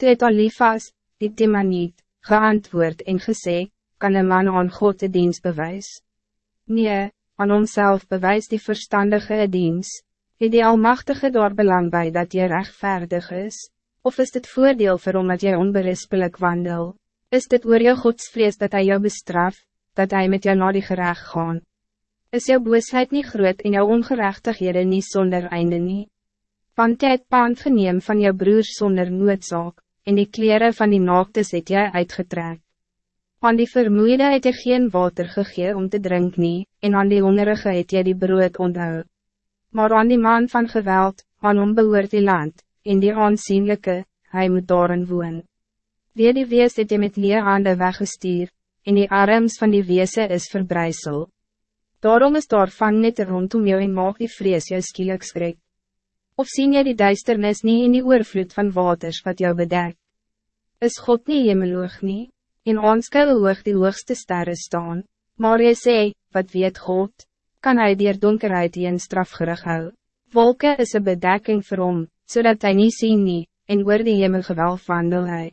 Toe het Alifas, die Timaniet, geantwoord en gesê, kan een man aan God de dienst bewys? Nee, aan homself bewys die verstandige dienst. Het die Almachtige daar belang bij dat je rechtvaardig is? Of is dit voordeel vir hom dat jy onberispelijk wandel? Is dit oor jou godsvrees dat hij jou bestraf, dat hij met jou na die gerecht gaan? Is jou boosheid niet groot en jou ongerechtighede niet zonder einde nie? Want jy het paand geneem van jou broers zonder noodzaak, en die kleren van die naaktes het jy uitgetrek. Aan die vermoeide het jy geen water gegee om te drinken, nie, en aan die hongerige het jy die brood onthou. Maar aan die man van geweld, aan hom behoort die land, en die aanzienlijke, hij moet daarin woon. Weer die wees het jy met leer hande weggestuur, en die arms van die weese is verbrijzel. Daarom is daar van net rondom jou en maak die vrees jou skielik skrik. Of sien jy die duisternis niet in die oorvloed van waters wat jou bedek? Is God niet hemeloog nie? In ons hoog die hoogste sterren staan. Maar jy sê, wat weet God? Kan hij dier donkerheid die een strafgerig hou? Wolke is een bedekking vir hom, zodat hij niet sien nie, en oor die hemel gewelf wandel hy.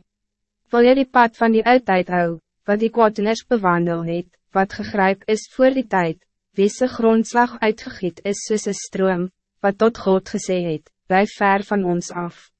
Wil jy die pad van die uitheid hou, wat die kwaadners bewandel het, wat gegryp is voor die tijd, wie se grondslag uitgegiet is soos een stroom, wat tot God gesê het, blijf ver van ons af.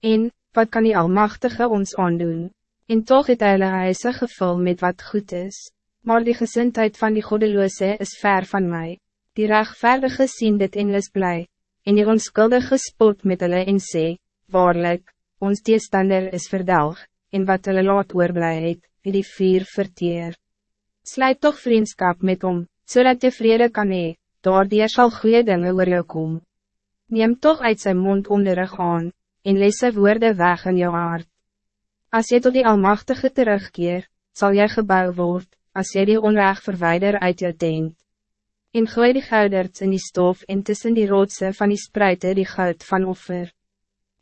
En, wat kan die Almachtige ons aandoen? En toch het hulle huise gevul met wat goed is, maar die gezindheid van die goddeloze is ver van mij. Die rechtvaardige sien dit en is blij, en die onskuldige spot met hulle en sê, waarlik, ons teestander is verdelg, en wat hulle laat oorblij het, het die vier verteer. Sluit toch vriendschap met om, zodat je vrede kan hee, daardier sal goede dingen oor jou kom. Neem toch uit zijn mond onderrig aan, en lees sy woorde weg in jou hart. Als je tot die Almachtige terugkeer, zal jij gebouw word, als jy die onrecht verwijder uit jou tent. En gooi die gouderts in die stof en tussen die rotse van die spruite die goud van offer.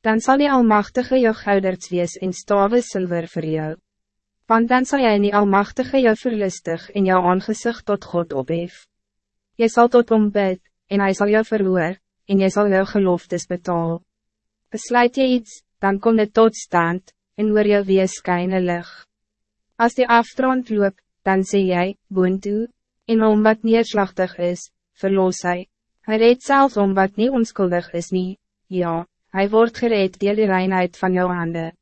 Dan zal die Almachtige jou gouderts wees en stave zilver voor jou. Want dan zal jij in die Almachtige jou verlustig en jou aangezicht tot God ophef. Jy zal tot hom bid, en hij zal jou verhoor, en jy zal jou geloftes betaal. Besluit jy iets, dan kom dit tot stand, en oor jou wees kyne lig. As die aftrand loop, dan sê jy, boon toe, en om wat neerslachtig is, verloos hy. Hy reed zelfs om wat niet onskuldig is nie, ja, hij wordt gereed deel die reinheid van jou handen.